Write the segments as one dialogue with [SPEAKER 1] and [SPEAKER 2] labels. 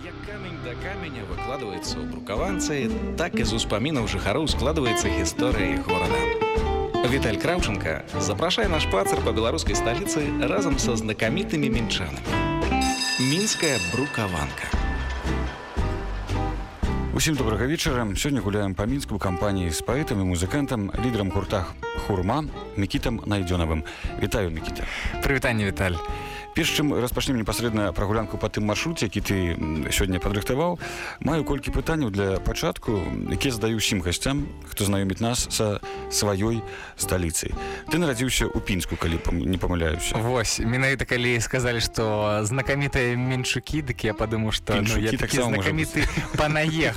[SPEAKER 1] Як камень да каменя выкладваецца ў брукаванцы, так і з успамінаў жыхароў складваецца гісторыя горада. Віталь Краўченко запрашае наш пацар па беларускай сталіцы разам са знакамітымі мінчанамі. Мінская брукаванка.
[SPEAKER 2] Усім добрага вечара сёння гуляем па мінску кампаніі з паэтам і музыкантам лідарам гуртах хурма мікітам найдзёнавым вітаю мікіта
[SPEAKER 3] прывітанне Віталь
[SPEAKER 2] перш чым распачнем непасрэдна прагулянку па тым маршруце які ты сёння падрыхтаваў маю колькі пытанняў для пачатку якія задаю ўсім гасцям хто знаёміць нас са сваёй сталіцай. Ты нарадзіўся ў пінску калі не памыляюся.
[SPEAKER 3] Вось менавіта калі сказалі што знакамітыя меншукі дык я падумаў што ну, я знакаміты панаех.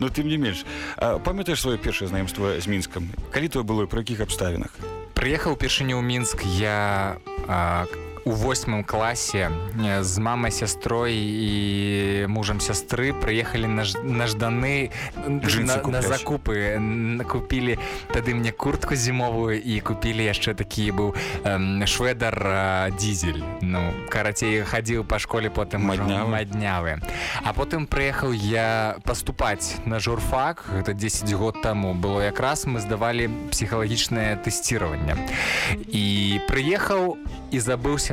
[SPEAKER 2] Ну тым не менш. Памятаеш сваё першае знаёмства з мінскам? Калі то было пры якіх абставінах?
[SPEAKER 3] Прыехаў упершыню ў мінск я а, у восьмым класе з э, мамай сястрой і мужам сястры прыехалі на, на жданы на, на закупы. Купілі тады мне куртку зімовую і купілі яшчэ такі быў э, шведар э, дизель. Ну карацей хадзіў па школе потым маднявы а потым прыехаў я паступаць на журфак гэта 10 год таму было. Якраз мы здавалі псіхалагічнае тэсціраванне і прыехаў і забыўся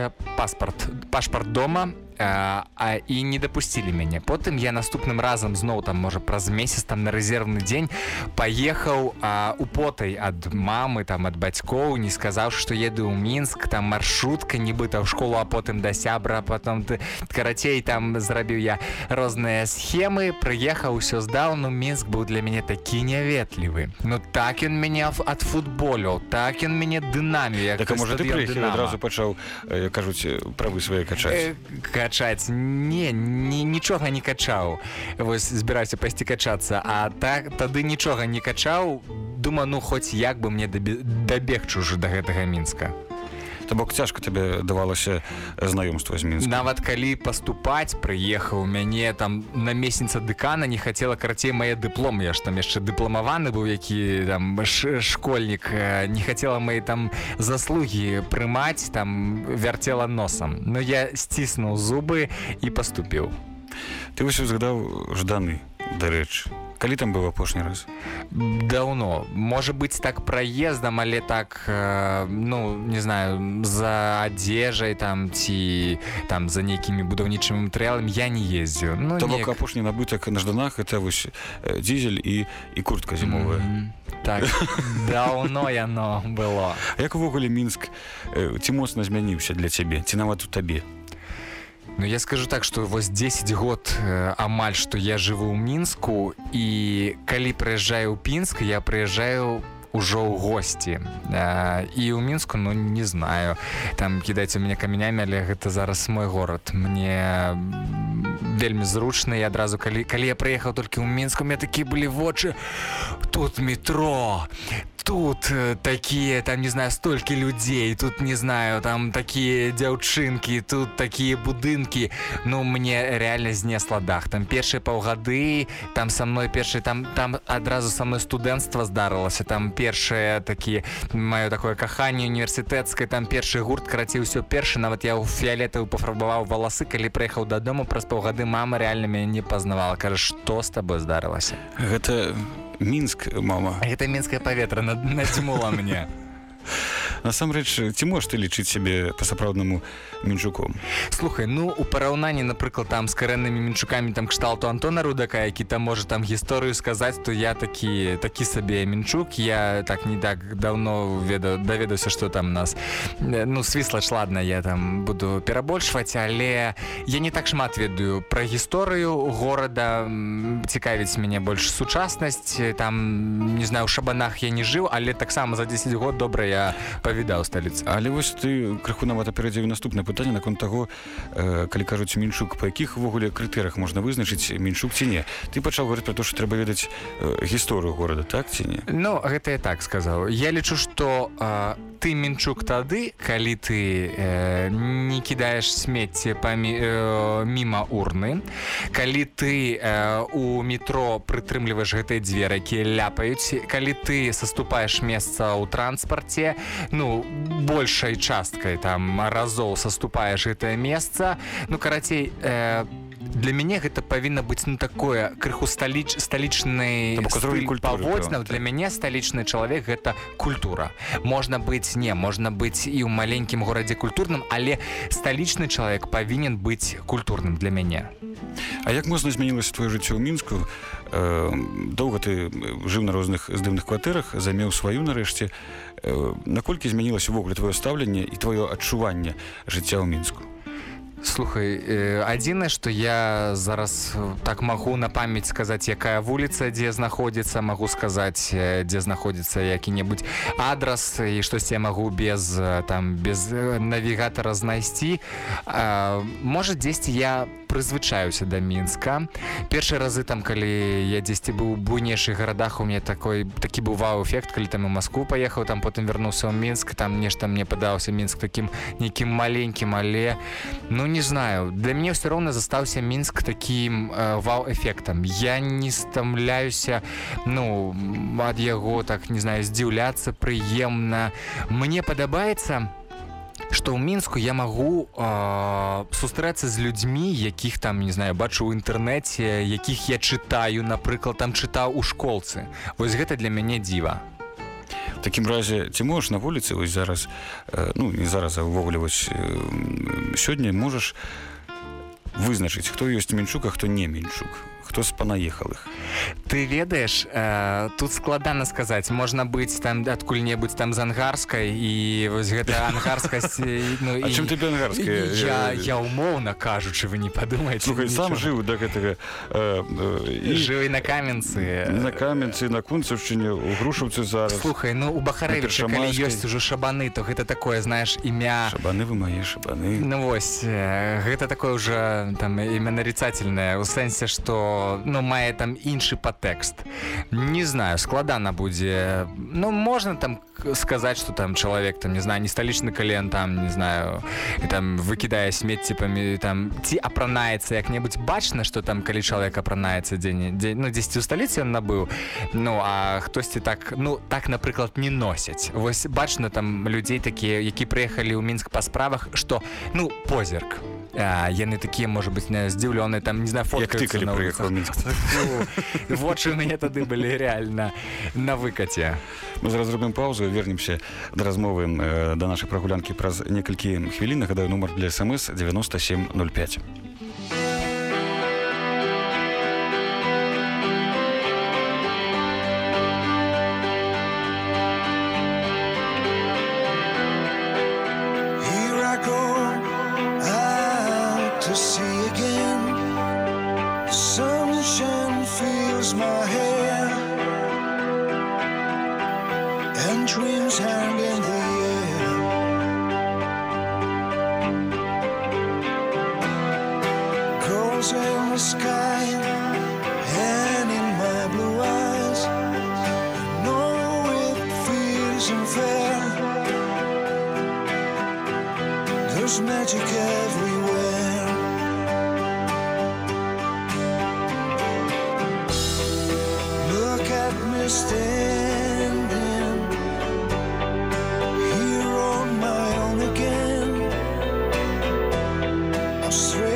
[SPEAKER 3] пашпарт дома а, а і не дапусцілі мяне потым я наступным разам зноў там можа праз месяц там на рэзервны дзень паехаў у потай ад мамы там ад бацькоў не сказаў што еду ў мінск там маршрутка нібыта ў школу а потым да сябра потом ты карацей там зрабіў я. Розныя схемы прыехаў усё здаў ну мінск быў для мяне такі няветлівы ну так ён мяне ад футболю так ён мяне дынамію
[SPEAKER 2] так, можа ты адразу пачаў кажуць правы свае качаць
[SPEAKER 3] э, качаць не не нічога не качаў вось збіраюся пайсці качацца а так тады нічога не качаў дума ну хоць як бы мне дабег чужы да гэтага мінска
[SPEAKER 2] То бок цяжка тебе давалася знаёмства з мінск
[SPEAKER 3] нават калі паступаць прыехаў мяне там на месяца дэкана не хацела карацей мае дыплом. Я ж там яшчэ дыпламаваны быў які там школьнік не хацела мои там заслугі прымаць там вярцела носам. Но я сціснуў зубы і паступіў.
[SPEAKER 2] Ты вось узгадаў жданы дарэчы калі там быў апошні раз?
[SPEAKER 3] Даўно можа быць так праездам але так э, ну не знаю за адзежай там ці там за нейкімі будаўнічымі матэрыяламі я не ездзіў ну,
[SPEAKER 2] неяк... апошні набытак на жданах это вось дзізель і і куртка зімовая mm -hmm.
[SPEAKER 3] так. Даўно яно было
[SPEAKER 2] як увогуле мінск ці моцна змяніўся для цябе ці нават у табе
[SPEAKER 3] Ну я скажу так что вось 10 год э, амаль что я жыву ў мінску і калі прыязджаю ў пінск я прыязджаю ўжо ў госці. Э, і ў мінску ну не знаю. Там кідайце мне камянямі але гэта зараз мой горад. Мне вельмі зручны і адразу калі калі я прыехаў толькі ў мінску мне такі былі вочы. Тут метро тут э, такие там не знаю столькі людзей тут не знаю там такія дзяўчынкі тут такія будынкі ну мне реально знесла дах. Там першыя паўгады там со мной першы там там адразу са мной студэнцтва здарылася там першае такі маё такое каханне універсітэцкае там першы гурт караці ўсё першы нават я ў фіолетавы пафарбаваў валасы калі прыехаў дадому праз паўгады мама реально мяне не пазнавала кажа што з табой здарылася
[SPEAKER 2] гэта мінск мама.
[SPEAKER 3] Гэта мінскае паветра надзьмула мне
[SPEAKER 2] насамрэч ці можаш ты лічыць сябе па-сапраўднаму мінчуком?
[SPEAKER 3] Слухай ну у параўнанні напрыклад там з карэннымі мінчукамі там кшталту антона рудака які там можа там гісторыю сказаць то я такі такі сабе мінчук. Я так не так давно веда даведаўся что там нас ну свісла ж ладно я там буду перабольшваць але я не так шмат ведаю пра гісторыю горада. Цікавіць мяне больш сучаснасць. Там не знаю у шабанах я не жыў але таксама за 10 год добра я павідаў сталіц
[SPEAKER 2] але вось ты крыху нават апярэдзею наступна пытанне наконт таго э, калі кажуць мінчук па якіх увогуле крытэрах можна вызначыць мінчук ці не. Ты пачаў говорить про то что трэба ведаць э, гісторыю горада так ці не?
[SPEAKER 3] Ну гэта я так сказаў. Я лічу что э, ты мінчук тады калі ты э, не кідаеш смецце памі э, міма урны калі ты э, у метро прытрымліваеш гэтыя дзверы якія ляпаюць калі ты саступаеш месца ў транспарце ну большай часткай там разоў саступаеш гэтае месца ну карацей э, для мяне гэта павінна быць ну такое крыху сталіч сталічны
[SPEAKER 2] паводзнаў
[SPEAKER 3] для мяне сталічны чалавек гэта культура. Можна быць не можна быць і ў маленькім горадзе культурным але сталічны чалавек павінен быць культурным для мяне
[SPEAKER 2] А як можна змянілася твоё жыццё ў мінску? Э, доўга ты жыў на розных здымных кватэрах замеў сваю нарэшце. Э, наколькі змянілася увогуле твоё стаўленне і твоё адчуванне жыцця ў мінску?
[SPEAKER 3] Слухай э, адзінае что я зараз э, так магу на памяць сказаць якая вуліца дзе знаходзіцца магу сказаць э, дзе знаходзіцца які-небудзь адрас і штосьці я магу без там без навігатара знайсці. Можа дзесьці я прызвычаюся да мінска. Першы разы там калі я дзесьці быў буйнейшых гарадах у мне такой такі бываў эфект калі там у Маскву паехаў там потым вярнуўся ў мінск там нешта мне падаўся мінск таким нейкім маленькім але ну не знаю. Для мне все роўна застаўся мінск таким э, вау-эфектам. Я не стамляюся ну ад яго так не знаю здзіўляцца прыемна. Мне падабаецца что ў мінску я магу э, сустрэцца з людзьмі якіх там не знаю бачу ў інтэрнэце якіх я чытаю напрыклад там чытаў у школцы. Вось гэта для мяне дзіва.
[SPEAKER 2] Такім разе ці можаш на вуліцы вось зараз э, ну не зараз увогуле вось э, сёння можаш вызначыць хто ёсць менчука хто не менчук хто з панаехалых
[SPEAKER 3] ты ведаеш э, тут складана сказаць можна быць там адкуль-небудзь там з ангарскай і вось гэта ангарскасць
[SPEAKER 2] ну, і... чым ты ангарская
[SPEAKER 3] я, я умоўна кажучы вы не падумаеце
[SPEAKER 2] сам жыў да гэтага
[SPEAKER 3] э, э, жывы на каменцы
[SPEAKER 2] на каменцы на кунцаўшчыне у грушаўцы зараз.
[SPEAKER 3] Слухай ну у бахарэвіча ёсць ужо шабаны то гэта такое знаеш імя.
[SPEAKER 2] Шабаны вы мае шабаны
[SPEAKER 3] ну вось гэта такое уже там імя нарицательное у сэнсе что ну мае там іншы падтэкст не знаю складана будзе ну можна там сказаць что там чалавек там не знаю не сталічны кален там не знаю і там выкідае смецціпамі там ці апранаецца як-небудзь бачна что там калі чалавек апранаецца дзень дзень ну дзесьці ў сталіцы ён набыў ну а хтосьці так ну так напрыклад не носяць вось бачна там людзей такія які прыехалі ў мінск па справах что ну позірк яны такія можа быть не здзіўлёны там не знаю вочы мяне тады былі реально на выкаце
[SPEAKER 2] мы зараз зробім паузу вернемся да размовы да нашай прагулянкі праз некалькі хвілін нагадаю нумар для смс 9705
[SPEAKER 4] sweet.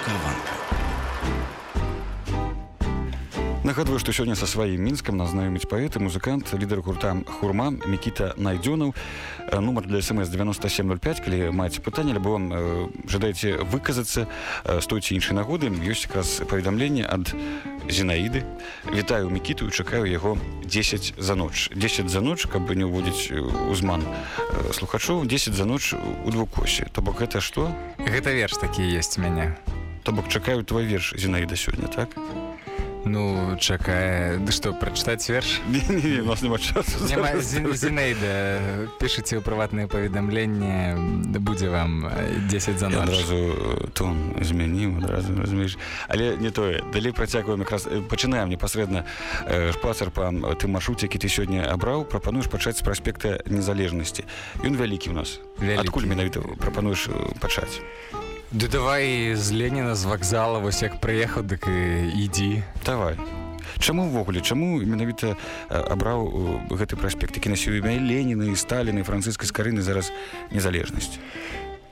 [SPEAKER 4] Брукаванка.
[SPEAKER 2] Нагадваю, што сёння са сваім мінскам нас знаёміць паэт і музыкант лідар гурта хурма мікіта найдзёнаў. Э, нумар для смс 9705 калі маеце пытанне альбо э, жадаеце выказацца э, з той ці іншай нагоды. Ёсць якраз паведамленне ад зінаіды. Вітаю мікіту чакаю яго 10 за ноч. 10 за ноч каб не ўводзіць узман э, слухачоў 10 за ноч у двукосе. То бок гэта што?
[SPEAKER 3] Гэта верш такі есть у мяне.
[SPEAKER 2] То бок чакаю твой верш зінаіда сёння так
[SPEAKER 3] Ну, чакае, ды што, прачытаць верш?
[SPEAKER 2] нас няма часу
[SPEAKER 3] Няма
[SPEAKER 2] зараз.
[SPEAKER 3] Зі- Зінаіда, пішыце ў прыватныя паведамленні, будзе вам э, 10 за
[SPEAKER 2] Я
[SPEAKER 3] ноч.
[SPEAKER 2] адразу э, тон змяніў адразу разумееш але не тое далей працягваем якраз э, пачынаем непасрэдна э, шпацар па тым маршруце які ты сёння абраў прапануеш пачаць з праспекта незалежнасці ён вялікі ў нас
[SPEAKER 3] Вялікі.
[SPEAKER 2] адкуль менавіта прапануеш э, пачаць
[SPEAKER 3] Ды давай з Леніна з вакзала, вось як прыехаў, дык і ідзі.
[SPEAKER 2] давай Чаму ўвогуле чаму менавіта э, абраў э, гэты праспект які насіў імя Леніна і Сталіны францыскай скарыны зараз незалежнасць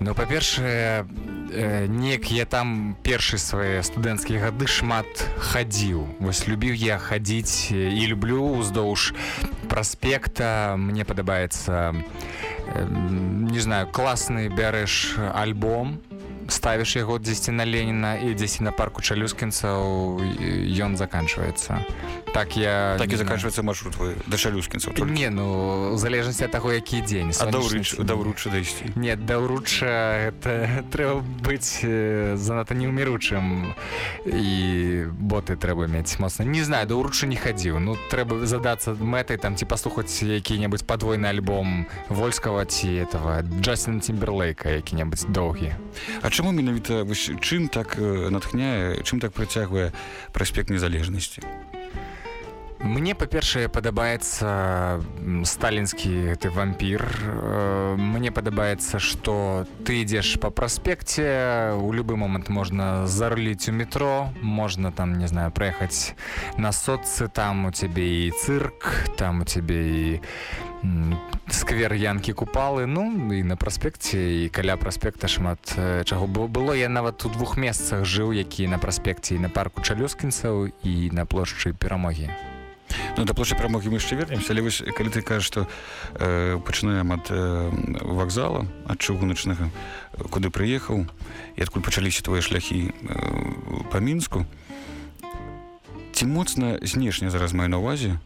[SPEAKER 3] Ну, па-першае, э, неяк я там першы свае студэнцкія гады шмат хадзіў. Вось любіў я хадзіць і люблю ўздоўж праспекта. Мне падабаецца, не знаю, класны бярэш альбом, ставіш яго дзесьці на Леніна і дзесьці на парку чалюскінцаў ён заканчваецца. Так я
[SPEAKER 2] так і заканчваецца маршрут твой да шалюскінцаў
[SPEAKER 3] Не, ну, залежнасці ад таго, які дзень.
[SPEAKER 2] а
[SPEAKER 3] сонечны
[SPEAKER 2] даўрыч
[SPEAKER 3] ці не.
[SPEAKER 2] даўручы дайсці
[SPEAKER 3] Не, даўруча гэта трэба быць э, занадта неўміручым і боты трэба мець моцна. Не знаю, даўруча не хадзіў. Ну трэба задацца мэтай там ці паслухаць які-небудзь падвойны альбом вольскага ці этого Джастина Тимберлейка які-небудзь доўгі.
[SPEAKER 2] А чаму менавіта вось чым так э, натхняе чым так прыцягвае праспект незалежнасці
[SPEAKER 3] Мне па-першае падабаецца сталінскі ты вампір. Э, Мне падабаецца, што ты ідзеш па праспекце, у любы момант можна зарліць у метро, можна там не знаю праехаць на соццы, там у цябе і цырк, там у цябе і сквер янкі купалы ну і на праспекце і каля праспекта шмат э, чаго было было я нават у двух месцах жыў які на праспекце і на парку чалёскінцаў і на плошчы перамогі
[SPEAKER 2] Ну, да плошчы прамогі мы яшчэ вернемся. Але вось калі ты кажаш што э, пачынаем ад э, вакзала ад чыгуначнага куды прыехаў і адкуль пачаліся твои шляхі э, па мінску ці моцна знешне зараз маю на ўвазе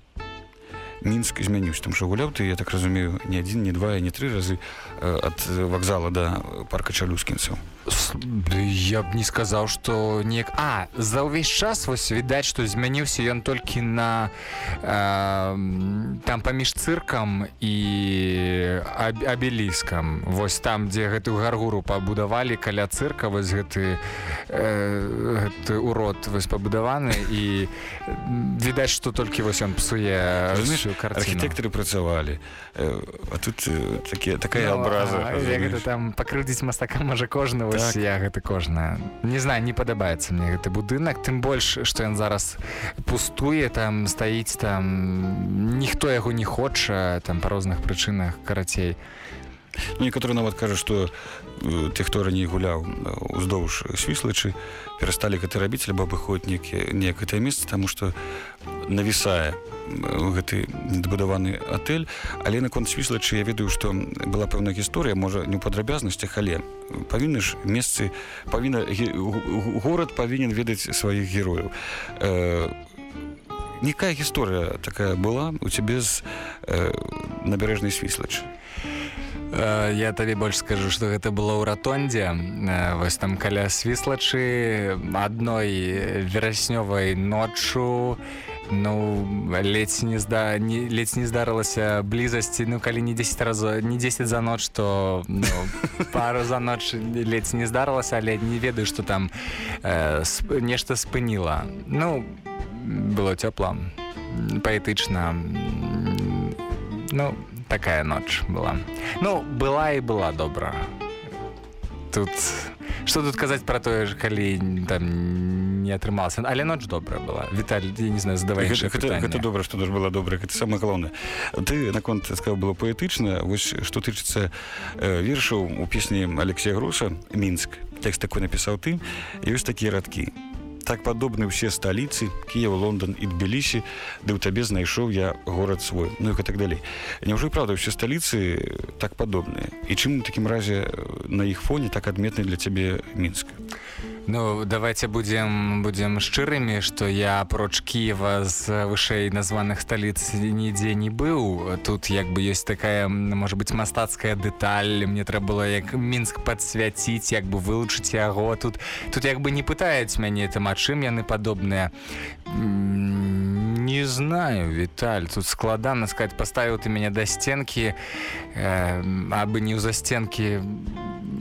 [SPEAKER 2] мінск змяніўся там що гуляў ты я так разумею не адзін не два і не тры разы э, ад вакзала да парка чалюскінцаў
[SPEAKER 3] я б не сказаў што неяк а за ўвесь час вось відаць што змяніўся ён толькі на э, там паміж цыркам і аб, абеліскам вось там дзе гэтую гаргуру пабудавалі каля цырка вось гэты э, гэты урод вось пабудаваны і відаць што толькі вось ён псуе
[SPEAKER 2] архітэктары працавалі э, а тут э, такі, такая
[SPEAKER 3] Ну,
[SPEAKER 2] абраза
[SPEAKER 3] а, там пакрыўдзіць мастака можа кожны вось
[SPEAKER 2] Так.
[SPEAKER 3] я гэта кожная не знаю не падабаецца мне гэты будынак тым больш што ён зараз пустуе там стаіць там ніхто яго не хоча там па розных прычынах карацей
[SPEAKER 2] Ну, некаторы нават кажа што э, ты хто раней гуляў э, уздоўж свіслачы перасталі гэта рабіць альбо абыходзіць некі неяк гэтае месца таму што навісае м, гэты недабудаваны отель але наконт свіслачы я ведаю што была пэўная гісторыя можа не ў падрабязнасцях але павінны ж месцы павінна горад павінен ведаць сваіх герояў. Э, Некая гісторыя такая была у цябе з э, набярэжнай свіслачы?
[SPEAKER 3] Э, я табе больш скажу што гэта было ў ратондзе Э, вось там каля свіслачы адной вераснёвай ноччу ну ледзь не зда не ледзь не здарылася блізасці ну калі не 10 разоў не 10 за ноч то ну, пару за ноч ледзь не здарылася але не ведаю што там э, сп- нешта спыніла ну было цёпла паэтычна ну такая ноч была. Ну была і была добра тут что тут казаць про тое ж калі там не атрымалася але ноч добрая была. Віталь я не знаю задавай
[SPEAKER 2] гэта, гэта, гэта добра што даже была добра гэта самое галоўнае ты наконт сказаў было паэтычна вось што тычыцца э, вершаў у песні алексея груша мінск тэкст такой напісаў ты. Ёсць такія радкі так падобны ўсе сталіцы Кіев Лондон і тбілісі ды ў табе знайшоў я горад свой. Ну і так далей. Няўжо правда ўсе сталіцы так падобныя? І чым у такім разе на іх фоне так адметны для цябе мінск
[SPEAKER 3] Ну давайте будем будем шчырымі што я апроч Киева з вышэй названых сталіц нідзе не быў. Тут як бы ёсць такая можа быть мастацкая дэталь. Мне трэба было як мінск падсвяціць як бы вылучыць яго. Тут тут як бы не пытаюць мяне там а чым яны падобныя. Не знаю Віталь тут складана сказать паставіў ты мяне да сценкі. Э, абы не ў застенкі.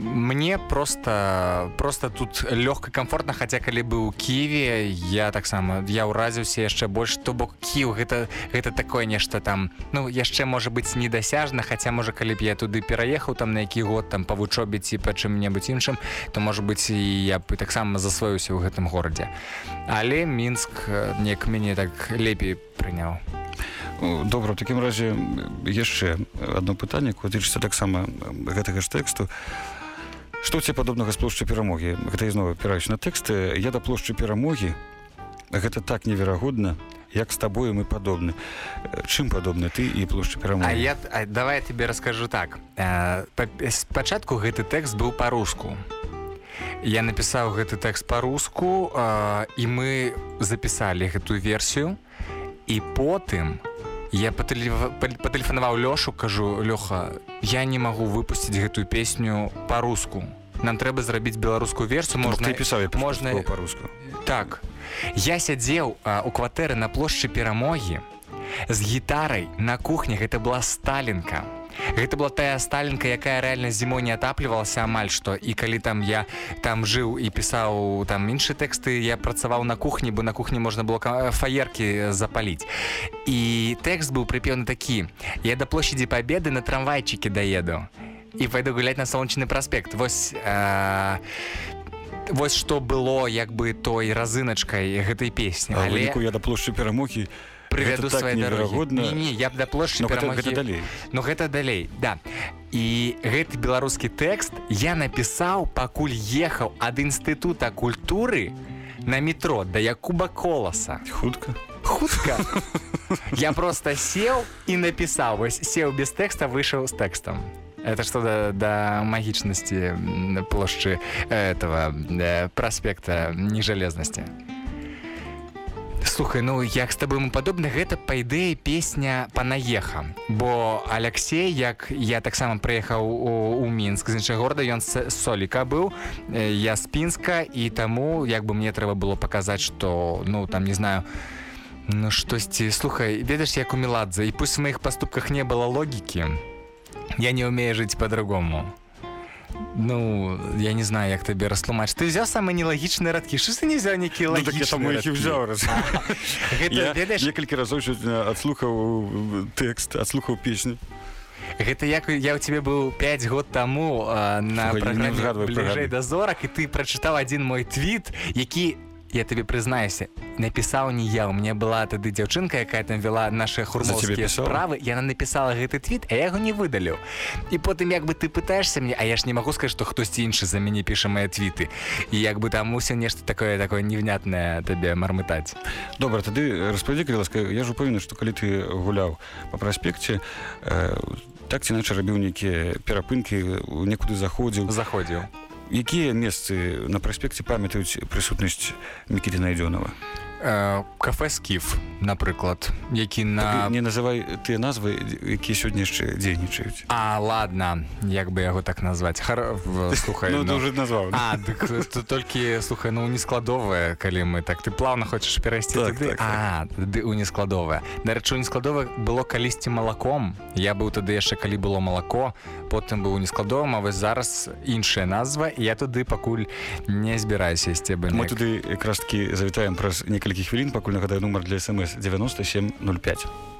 [SPEAKER 3] Мне просто просто тут лёгка комфортна хаця калі быў ківе я таксама я ўразіўся яшчэ больш то бок кіў гэта гэта такое нешта там ну яшчэ можа быць недасяжна хаця можа калі б я туды пераехаў там на які год там па вучобе ці па чым-небудзь іншым то можа быць і я б таксама засвоіўся ў гэтым горадзе але мінск э, неяк мяне так лепей прыняў
[SPEAKER 2] О, добра у такім разе яшчэ одно пытанне кое тычыцца таксама гэтага ж тэксту што ці падобнага з плошчы перамогі? Гэта ізноў апіраюсь на тэксты. Я да плошчы перамогі гэта так неверагодна як з табою мы падобны. Чым падобны ты і плошча
[SPEAKER 3] А
[SPEAKER 2] перамогі
[SPEAKER 3] я а, давай тебе раскажу так. Э, па- спачатку гэты тэкст быў па-руску. Я напісаў гэты тэкст па-руску э, і мы запісалі гэтую версію і потым я патэлефанаваў лёшу кажу лёха я не магу выпусціць гэтую песню па-руску нам трэба зрабіць беларускую версію
[SPEAKER 2] можна
[SPEAKER 3] можна
[SPEAKER 2] ты пісаў
[SPEAKER 3] можна-
[SPEAKER 2] па-руску
[SPEAKER 3] Так. Я сядзеў у кватэры на плошчы перамогі з гітарай на кухні гэта была сталінка. Гэта была тая сталінка, якая рэальна зімой не атаплівалася амаль што і калі там я там жыў і пісаў там іншыя тэксты, я працаваў на кухні, бо на кухні можна было ка- фаеркі запаліць. І тэкст быў прыпеўны такі: Я да площади пабеды на трамвайчыкі даеду і пойду гуляць на солнечны праспект. Вось э, вось што было як бы той разыначкай гэтай песні
[SPEAKER 2] А
[SPEAKER 3] але
[SPEAKER 2] я да плошчы перамогі
[SPEAKER 3] прывяду
[SPEAKER 2] так
[SPEAKER 3] свае дарогі не, не, я б да плошчы
[SPEAKER 2] далей.
[SPEAKER 3] Ну гэта далей да. І гэты беларускі тэкст я напісаў пакуль ехаў ад інстытута культуры на метро да якуба коласа
[SPEAKER 2] хутка
[SPEAKER 3] хутка я просто сеў і напісаў вось сеў без тэкста выйшаў з тэкстам это что да, да магічнасці плошчы э, этого э, праспекта нежалезнасці слухай ну як з таб ему падобна гэта па ідэі песня панаеха бо Алексей як я таксама прыехаў у, у мінск з іншага горада ён соліка быў э, я з пінска і таму як бы мне трэба было паказаць что ну там не знаю ну штосьці слухай ведаеш як у меладзе і пусть в моих поступках не было логікі я не умею жыць по-другому Ну я не знаю як табе растлумач. Ты взяў самы нелагічныя радкі. Ш ты не взяў нейкі
[SPEAKER 2] Ну, так взяў некалькі разоў адслухаў тэкст адслухаў песню.
[SPEAKER 3] Гэта як я ў цябе быў 5 год таму а, на праграме бліжэй да зорак і ты прачытаў адзін мой твіт які я табе прызнаюся напісаў не я у мне была тады дзяўчынка якая там вела наши хурмовскія справы яна напісала гэты твіт а я яго не выдаліў і потым як бы ты пытаешься мне а я ж не магу сказать што хтосьці іншы за мяне піша мае твіты і як бы там мусіў нешта такое такое невнятнае табе мармытаць
[SPEAKER 2] добра тады распавядзі калі ласка я ж упэўнены што калі ты гуляў па праспекце э, так ці іначай рабіў нейкія перапынкі некуды заходзіў
[SPEAKER 3] заходзіў
[SPEAKER 2] якія месцы на праспекце памятаюць прысутнасць мікіты найдзёнова
[SPEAKER 3] э, кафе скіф напрыклад які на
[SPEAKER 2] так, не называй тыя назвы якія сёння яшчэ дзейнічаюць
[SPEAKER 3] А ладно як бы яго так назваць Хар... слухай
[SPEAKER 2] ну,
[SPEAKER 3] ну,
[SPEAKER 2] уже назваў
[SPEAKER 3] А, то толькі слухай ну нескладовая калі мы так ты плавно хочаш перайсці
[SPEAKER 2] Так,
[SPEAKER 3] туды
[SPEAKER 2] так,
[SPEAKER 3] а ды у нескладовая дарэчы нескладовых было калісьці малаком я быў тады яшчэ калі было малако потым быў нескладовым а вось зараз іншая назва я туды пакуль не збіраюся ісці бы
[SPEAKER 2] мы туды якраз таки завітаем праз некалькі хвілін пакуль нагадаю нумар для смс 9705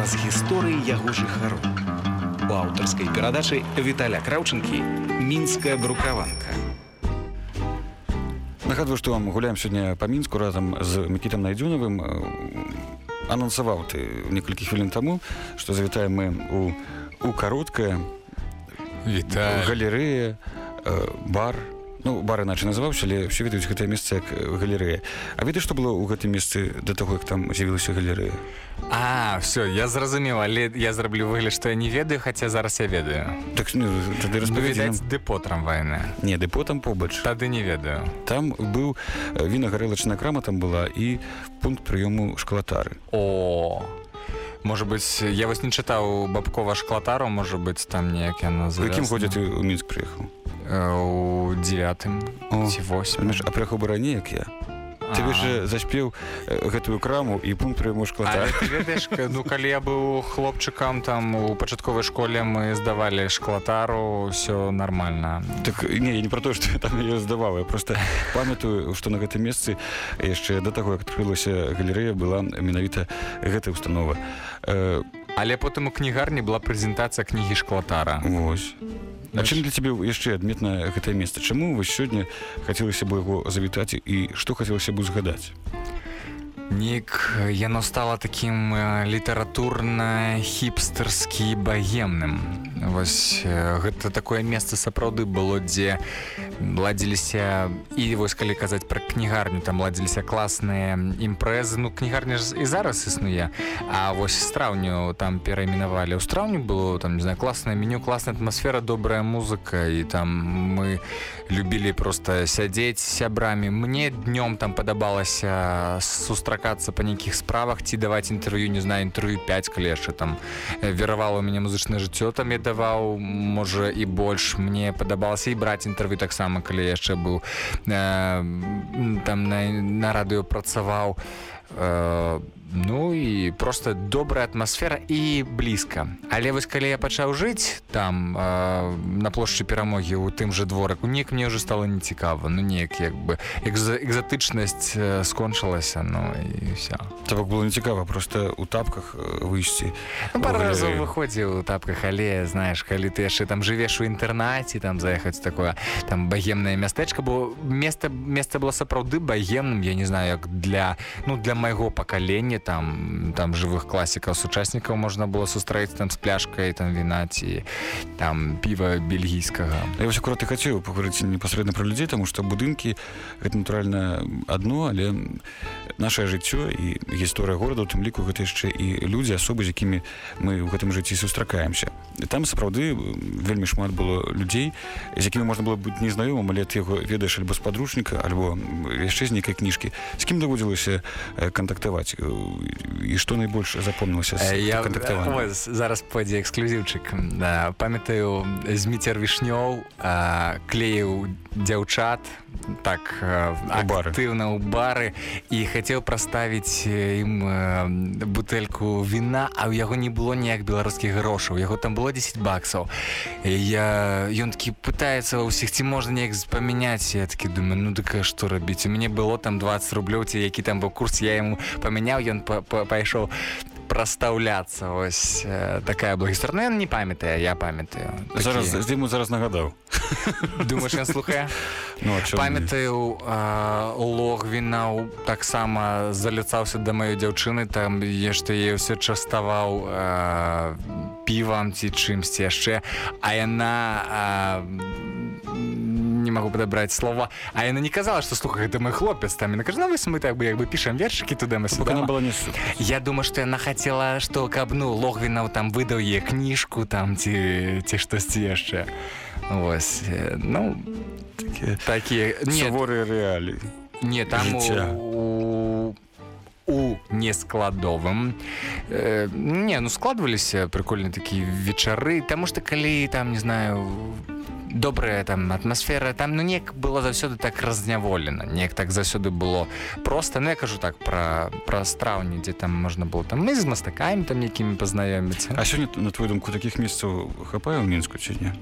[SPEAKER 1] праз гісторыі яго жыхару. У аўтарскай перадачы Віталя Краўчынкі мінская брукаванка.
[SPEAKER 2] Нагадваю, што вам гуляем сёння па мінску разам з мікітам найдзёнавым анансаваў ты некалькі хвілін таму што завітаем мы у у кароткае
[SPEAKER 3] Віталь.
[SPEAKER 2] галерэя э, бар ну бар іначай называўся але все ведаюць гэтае месца як галерэя А ведаеш што было ў гэтым месцы да таго як там з'явілася галерэя
[SPEAKER 3] А, все, я зразумеў, але я зраблю выгляд, што я не ведаю, хаця зараз я ведаю.
[SPEAKER 2] так ну, тады
[SPEAKER 3] Ну,
[SPEAKER 2] распавядзі
[SPEAKER 3] відаць, дэпо трамвайнае.
[SPEAKER 2] не дэпо там побач
[SPEAKER 3] Тады не ведаю.
[SPEAKER 2] там быў э, вінагарэлачная крама там была і пункт прыёму шкалатары
[SPEAKER 3] О, Можа быць, я вось не чытаў бабкова шклатару, можа быць, там неяк яна
[SPEAKER 2] у якім ты ў мінск прыехаў
[SPEAKER 3] у девятым ці восьмым.
[SPEAKER 2] Знаеш, а прыехаў бы раней як я ты ж заспеў э, гэтую краму і пункт шкалатары
[SPEAKER 3] ты ведаеш ну калі я быў хлопчыкам там у пачатковай школе мы здавалі шклатару ўсё нормально.
[SPEAKER 2] Так не я не про то что я там ее здаваў я просто памятаю что на гэтым месцы яшчэ да таго як адкрылася галерэя была менавіта гэтая установа. Э,
[SPEAKER 3] але потым у кнігарні была прэзентацыя кнігі шклатара.
[SPEAKER 2] Вось А чым для цябе яшчэ адметна гэтае месца Чаму вось сёння хацелася бы яго завітаць і што хацелася бы узгадаць?
[SPEAKER 3] Нік яно стала такім э, літаратурна хіпстарскі багемным вось э, гэта такое месца сапраўды было дзе ладзіліся і вось калі казаць пра кнігарню там ладзіліся класныя імпрэзы. Ну кнігарня ж і зараз існуе. А вось страўню там перайменавалі. Ў страўню было там не знаю класнае меню класная атмасфера добрая музыка. І там мы любілі просто сядзець сябрамі. Мне днём там падабалася сустракацца па нейкіх справах ці даваць інтэрв'ю не знаю інтэрв'ю 5 калі яшчэ там э, веравала у мяне музычнае жыццё. Там я даваў можа і больш. Мне падабалася і браць інтэрв'ю таксама калі яшчэ быў э, там на, на радыё працаваў. Э, ну і просто добрая атмасфера і блізка. Але вось калі я пачаў жыць там э, на плошчы перамогі ў тым же дворыку неяк мне ўжо стало нецікава. Ну неяк як бы экза экзатычнасць э, скончылася ну і все
[SPEAKER 2] То бок было нецікава просто у тапках э, выйсці
[SPEAKER 3] ну,
[SPEAKER 2] у
[SPEAKER 3] пару разоў выходзіў у тапках але знаеш калі ты яшчэ там жывеш у інтэрнаце там заехаць такое там багемнае мястэчка бо места месца было сапраўды багемным я не знаю як для ну для майго пакалення там там жывых класікаў сучаснікаў можна было сустрэць там з пляшкай там віна ці там піва бельгійскага
[SPEAKER 2] Я вось акурат і хацеў пагаварыць непасрэдна пра людзей таму што будынкі гэта натуральна адно але нашае жыццё і гісторыя горада у тым ліку гэта яшчэ і людзі асобы з якімі мы ў гэтым жыцці сустракаемся. Там сапраўды вельмі шмат было людзей з якімі можна было быць незнаёмым але ты яго ведаеш альбо з падручніка альбо яшчэ з нейкай кніжкі. З кім даводзілася кантактаваць і што найбольш запомнілася
[SPEAKER 3] Э, я з- зараз пойдзе эксклюзіўчык. Да, памятаю зміцер вішнёў клеіў дзяўчат так
[SPEAKER 2] бары.
[SPEAKER 3] актыўна ў бары. І хацеў праставіць э, ім э, бутэльку віна а ў яго не было ніяк беларускіх грошаў. Яго там было 10 баксаў. Я ён такі пытаецца ва ўсіх ці можна неяк памяняць. Я такі думаю ну дык а што рабіць? У мяне было там 20 рублёў ці які там быў курс я яму памяняў ён па- па- пайшоў прастаўляцца ось э, такая была гісторыя ну, не памятае я памятаю.
[SPEAKER 2] Зараз
[SPEAKER 3] Такі-
[SPEAKER 2] здыму зараз нагадаў
[SPEAKER 3] думаеш ён слухае
[SPEAKER 2] ну, а чым не?
[SPEAKER 3] памятаю логвінаў таксама залюцаўся да маёй дзяўчыны там яшчэ яе ўсё частаваў а, півам ці чымсьці яшчэ а яна а, не могу падабраць слова. А яна не казала што слухай гэта мой хлопец там. Яна кажа ну, мы так бы як бы пішам вершыкі туды мы
[SPEAKER 2] она была не супер.
[SPEAKER 3] Я думаю, што яна хацела, што каб ну Логвінаў там выдаў е кніжку там ці ці штосьці яшчэ. Вось э, ну
[SPEAKER 2] Такія
[SPEAKER 3] такія не,
[SPEAKER 2] суворыя рэаліі
[SPEAKER 3] не там у, у нескладовым э, не ну складваліся прыкольны такія вечары таму што калі там не знаю добрая там атмасфера там ну неяк было заўсёды так разняволена неяк так заўсёды было просто. Ну я кажу так пра пра страўні дзе там можна было там мы з мастакамі там якімі пазнаёміцца
[SPEAKER 2] А сёння на твою думку такіх месцаў хапае ў мінску ці не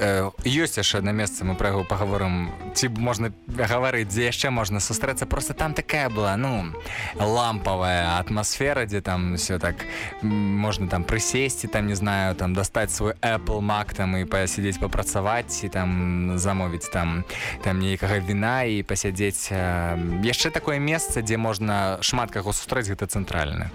[SPEAKER 3] ёсць яшчэ одно месца мы пра яго паговорым. Ці можна гаварыць дзе яшчэ можна сустрэцца? Просто там такая была ну лампавая атмасфера дзе там все так можна там прысесці там не знаю там дастаць свой apple mac там і пасядзець папрацаваць і там замовіць там там нейкага віна і пасядзець. Яшчэ такое месца дзе можна шмат каго сустрэць гэта цэнтральны.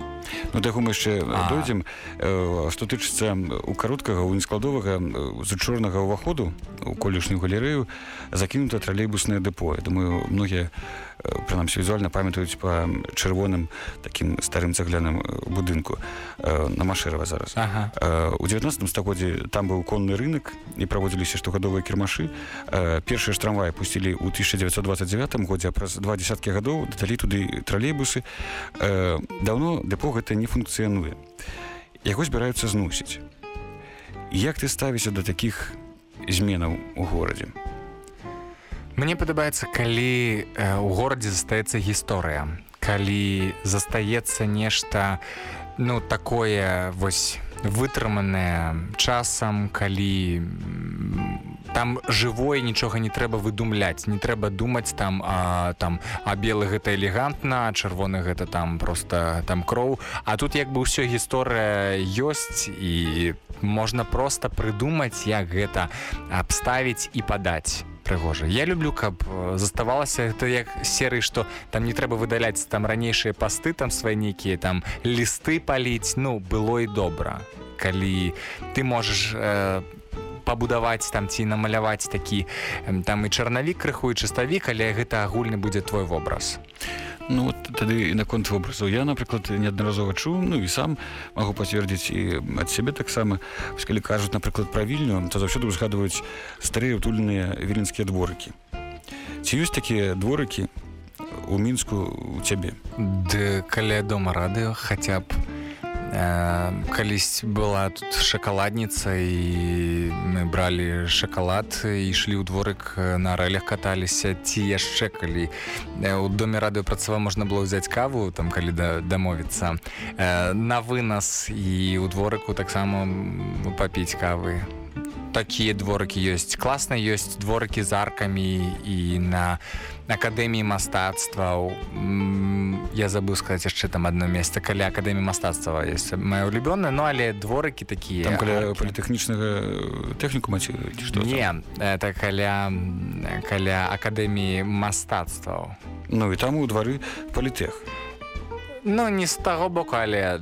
[SPEAKER 2] Ну таго мы яшчэ дойдзем. Што тычыцца у кароткага у нескладовага з чорнага ўваходу у колішнюю галерэю закінута тралейбуснае дэпо. Я думаю многія прынамсі візуальна памятаюць па чырвоным такім старым цагляным будынку на машырава зараз.
[SPEAKER 3] Ага.
[SPEAKER 2] У 19 стагоддзі там быў конны рынок і праводзіліся штогадовыя кірмашы. Першыя ж трамваі пусцілі ў 1929 годзе праз два десяткі гадоў дадалі туды тралейбусы. Даўно дэпо гэта не функцыянуе. Яго збіраюцца зносіць. Як ты ставіся да такіх зменаў у горадзе?
[SPEAKER 3] Мне падабаецца калі э, у горадзе застаецца гісторыя калі застаецца нешта ну такое вось вытрыманае часам калі там жывое нічога не трэба выдумляць. Не трэба думаць там а, там а белы гэта элегантна чырвоны гэта там просто там кроў. А тут як бы ўсё гісторыя ёсць і можна просто прыдумаць як гэта абставіць і падаць прыгожа. Я люблю каб э, заставалася это як серый што там не трэба выдаляць там ранейшыя пасты там свае нейкія там лісты паліць ну было і добра. Калі ты можаш э, пабудаваць там ці намаляваць такі там і чарнавік крыху і чыставік але гэта агульны будзе твой вобраз.
[SPEAKER 2] Ну от тады і наконт вобразу я напрыклад неаднаразова чуў ну і сам магу пацвердзіць і ад сябе таксама. Калі кажуць напрыклад пра вільню то заўсёды узгадваюць старыя утульныя віленскія дворыкі. Ці ёсць такія дворыкі у мінску у цябе?
[SPEAKER 3] Ды каля дома радыё хаця б. э, калісь была тут шакаладніца і мы бралі шакалад ішлі ў дворык э, на рэлях каталіся ці яшчэ калі э, у доме радыё працаваў можна было ўзяць каву там калі да, дамовіцца э, на вынас і ў дворыку таксама папіць кавы. Такія дворыкі ёсць класна ёсць дворыкі з аркамі і на акадэміі мастацтва я забыў сказаць яшчэ там одно месца каля акадэміі мастацтва есть мае улюбёнае ну але дворыкі такія аркі.
[SPEAKER 2] палітэхнічнага тэхніку маці што
[SPEAKER 3] не это каля каля акадэміі мастацтваў.
[SPEAKER 2] Ну і там у двары палітэх.
[SPEAKER 3] Ну не з таго боку але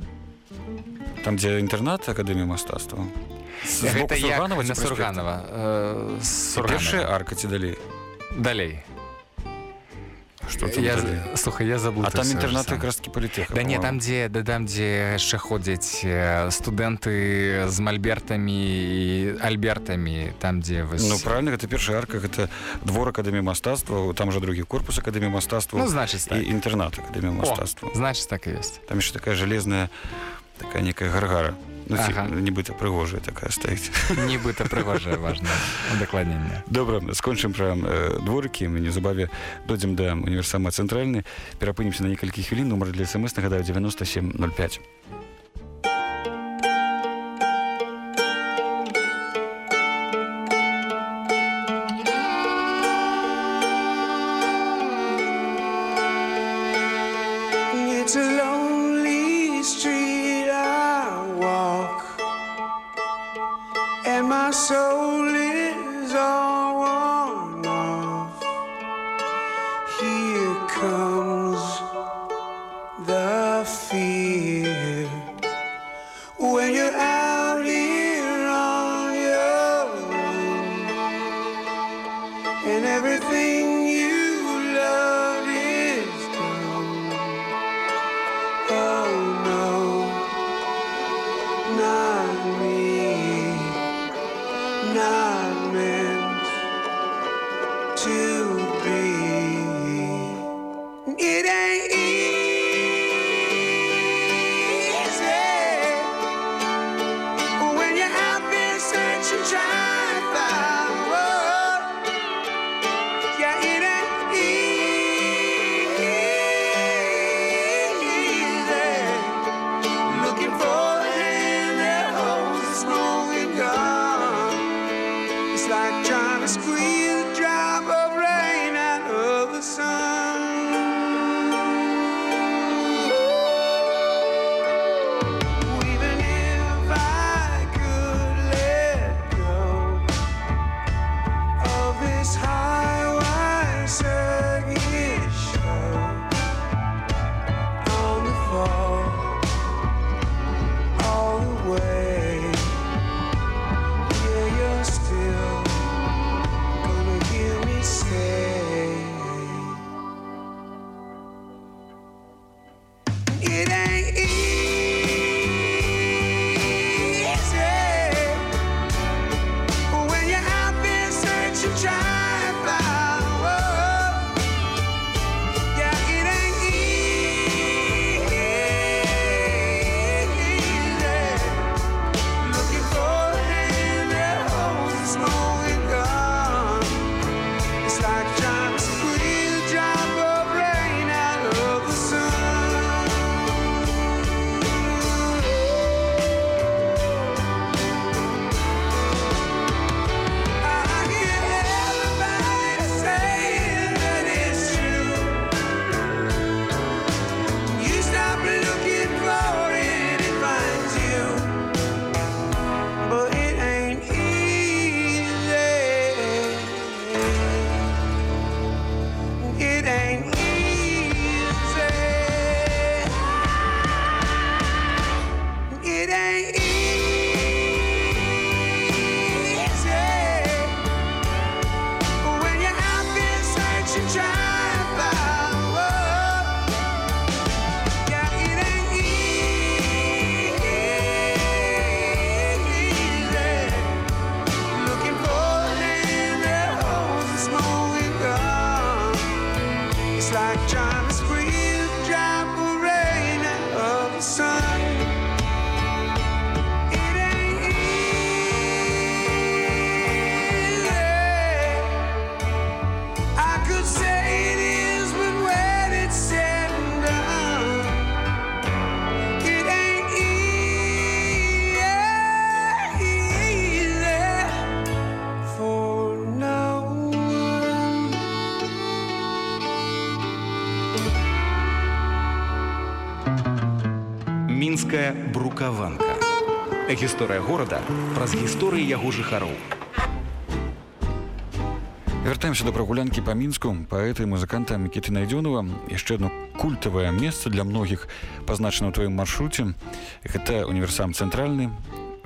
[SPEAKER 2] там дзе інтэрнат акадэміі мастацтва?
[SPEAKER 3] Гэта як?
[SPEAKER 2] Сурганова ці
[SPEAKER 3] на
[SPEAKER 2] праспекта?
[SPEAKER 3] сурганова э, з Сурганова.
[SPEAKER 2] першая арка ці далей?
[SPEAKER 3] Далей
[SPEAKER 2] Што там
[SPEAKER 3] я,
[SPEAKER 2] далей?
[SPEAKER 3] слухай я забыл
[SPEAKER 2] А там інтэрнат якраз таки палітэха
[SPEAKER 3] Да не
[SPEAKER 2] по-моему.
[SPEAKER 3] там дзе да там дзе яшчэ ходзяць э, студэнты з мальбертамі і альбертамі там дзе вы
[SPEAKER 2] Ну правильно гэта першая арка гэта двор акадэміі мастацтва там жа другі корпус акадэміі мастацтва
[SPEAKER 3] ну значыць так.
[SPEAKER 2] і інтэрнат акадэміі мастацтва
[SPEAKER 3] значыць так і ёсць
[SPEAKER 2] там яшчэ такая жалезная такая некая гаргара. Ну, ці,
[SPEAKER 3] Ага.
[SPEAKER 2] нібыта прыгожая такая стаіць
[SPEAKER 3] нібыта прыгожае важна удакладненне
[SPEAKER 2] добра скончым пра э, дворыкі мы неўзабаве дойдзем да універсама цэнтральны перапынемся на некалькі хвілін нумар для смс нагадаю 9705
[SPEAKER 1] брукаванка гісторыя горада праз гісторыі яго жыхароў.
[SPEAKER 2] Вяртаемся до прагулянкі па мінску. Паэты і музыканта мікіты найдзёнова. Яшчэ одно культавае месца для многіх пазначана ў тваім маршруце. Гэта універсам цэнтральны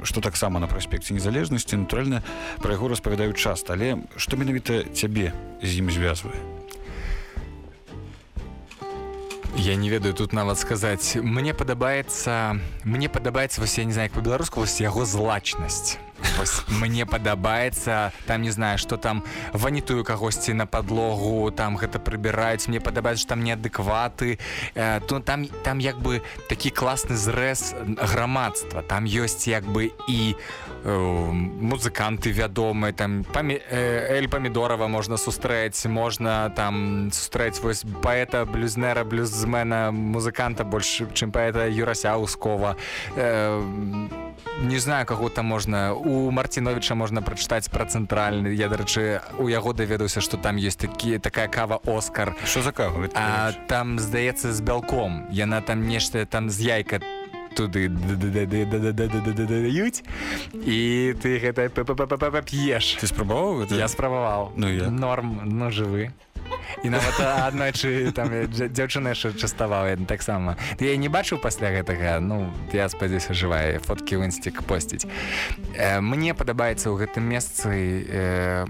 [SPEAKER 2] што таксама на праспекце незалежнасці. Натуральна пра яго распавядаюць часта. Але што менавіта цябе з ім звязвае
[SPEAKER 3] Я не ведаю тут нават сказаць. Мне падабаецца мне падабаецца вось я не знаю як по-беларуску вось яго злачнасць Вось мне падабаецца там не знаю что там ванітую кагосьці на подлогу там гэта прыбіраюць мне падабаецца там неадэкваты. Э, то там там як бы такі класны зрэз грамадства. Там ёсць як бы і э, музыканты вядомыя там памі э, эль памідорова можна сустрэць можна там сустрэць вось паэта блюзнера блюзмена музыканта больш чым паэта юрася ускова. Э, не знаю каго там можна у марціновича можна прачытаць пра цэнтральны я дарэчы у яго даведаўся что там есть такі такая кава оскар
[SPEAKER 2] що за кава
[SPEAKER 3] а там здаецца з бялком яна там нешта там з яйка туды даюць і ты гэта п'еш
[SPEAKER 2] ты спрабаваў
[SPEAKER 3] я спрабаваў
[SPEAKER 2] Ну, як?
[SPEAKER 3] норм ну жывы і нават аднойчы там дзяўчына яшчэ частаваў я таксама. Я не бачыў пасля гэтага ну я спадзяюся жывая фоткі ў інстик посціць. Э, мне падабаецца ў гэтым месцы э,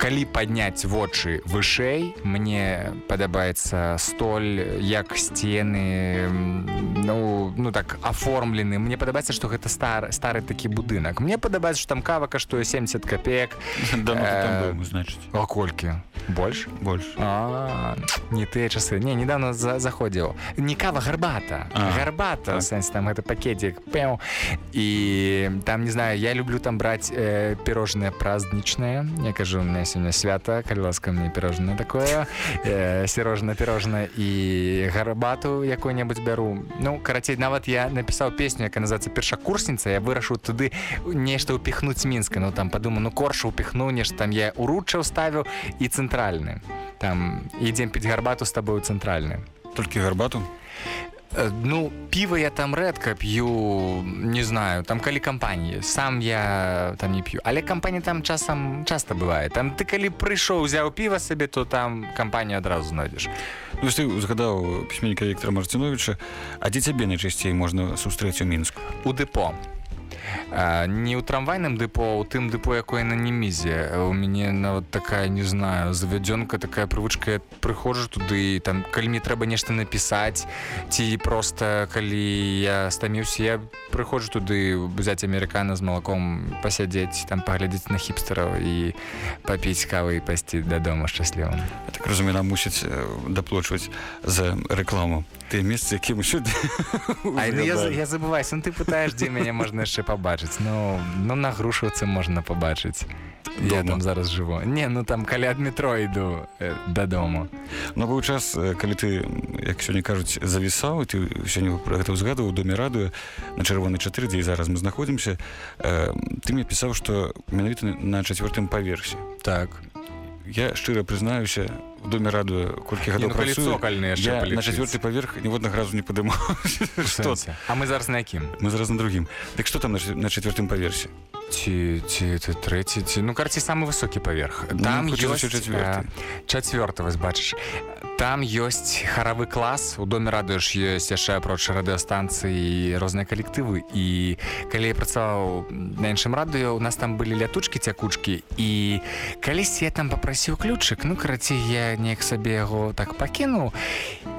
[SPEAKER 3] калі падняць вочы вышэй мне падабаецца столь як сцены ну ну так аформлены. Мне падабаецца што гэта стар стары такі будынак. Мне падабаецца там кава каштуе 70 копеек
[SPEAKER 2] да, ну,
[SPEAKER 3] Э,
[SPEAKER 2] значыць.
[SPEAKER 3] а колькі? Больш?
[SPEAKER 2] Больш.
[SPEAKER 3] А, не тыя часы. Не недавно за заходзіў. Не кава гарбата.
[SPEAKER 2] А,
[SPEAKER 3] гарбата
[SPEAKER 2] так.
[SPEAKER 3] сэнс там гэта пакетик пеў і там не знаю я люблю там браць э, пирожныя празднічныя я кажу у меня сёння свята калі ласка мне пірожна такое э, сірожна пірожна і гарбату якой-небудзь бяру ну карацей нават я напісаў песню яка называется першакурсніца я вырашу туды нешта ўпіхнуць мінска ну там падумаю ну коршу упіхну нешта там я уручаў ставіў і цэнтральны там ідзем піць гарбату з табою цэнтральны
[SPEAKER 2] толькі гарбату
[SPEAKER 3] Ну піва я там рэдка п'ю не знаю там калі кампаніі сам я там не п'ю але кампанія там часам часта бывае там ты калі прыйшоў узяў піва сабе то там кампанію адразу знойдзеш
[SPEAKER 2] Ну, ты згадаў пісьменніка Віктора Марціновича А дзе цябе найчасцей можна сустрэць у мінску
[SPEAKER 3] у дэпо А, не ў трамвайным дэпо у тым дэпо якое на немізе. У мяне нават такая не знаю завядзёнка такая прывычка. Прыходжу туды там калі мне трэба нешта напісаць ці проста калі я стаміўся я прыходжу туды взять амерыкана з малаком пасядзець там паглядзець на хіпстараў і папіць кавы і пайсці дадому шчаслівым.
[SPEAKER 2] Так разумею нам мусіць э, даплочваць за рэкламу тыя месцы якім сюды
[SPEAKER 3] А, ну, я, я забываюсь. Ну ты пытаеш дзе мяне можна яшчэ пабачыць ну ну на грушаўцы можна пабачыць я
[SPEAKER 2] Дома.
[SPEAKER 3] там зараз жыву не ну там калі ад метро іду э, дадому
[SPEAKER 2] Ну быў час э, калі ты як сёння кажуць завісаў ты сёння пра гэта ўзгадаў у доме радыё на чырвоны 4 дзе зараз мы знаходзімся. Э, ты мне пісаў што менавіта на чацвёртым паверсе.
[SPEAKER 3] Так
[SPEAKER 2] я шчыра прызнаюся у доме радыё колькі гадоў
[SPEAKER 3] ну, калі
[SPEAKER 2] працую
[SPEAKER 3] цокальны яшчэ
[SPEAKER 2] я на чацвёрты паверх ніводнага разу не падымаў. Што
[SPEAKER 3] а мы зараз на якім?
[SPEAKER 2] Мы зараз на другім. Так што там на чацвёртым паверсе?
[SPEAKER 3] Ці ці ты трэці ці ну карці самы высокі паверх. Там
[SPEAKER 2] Ну, за
[SPEAKER 3] ёсць
[SPEAKER 2] чацвёрты.
[SPEAKER 3] вось бачыш там ёсць харавы клас. У доме радыё ж ёсць яшчэ апроч радыёстанцыі розныя калектывы. І калі я працаваў на іншым радыё у нас там былі лятучкі цякучкі. І калісьці я там попрасіў ключык. Ну карацей я неяк сабе яго так пакінуў.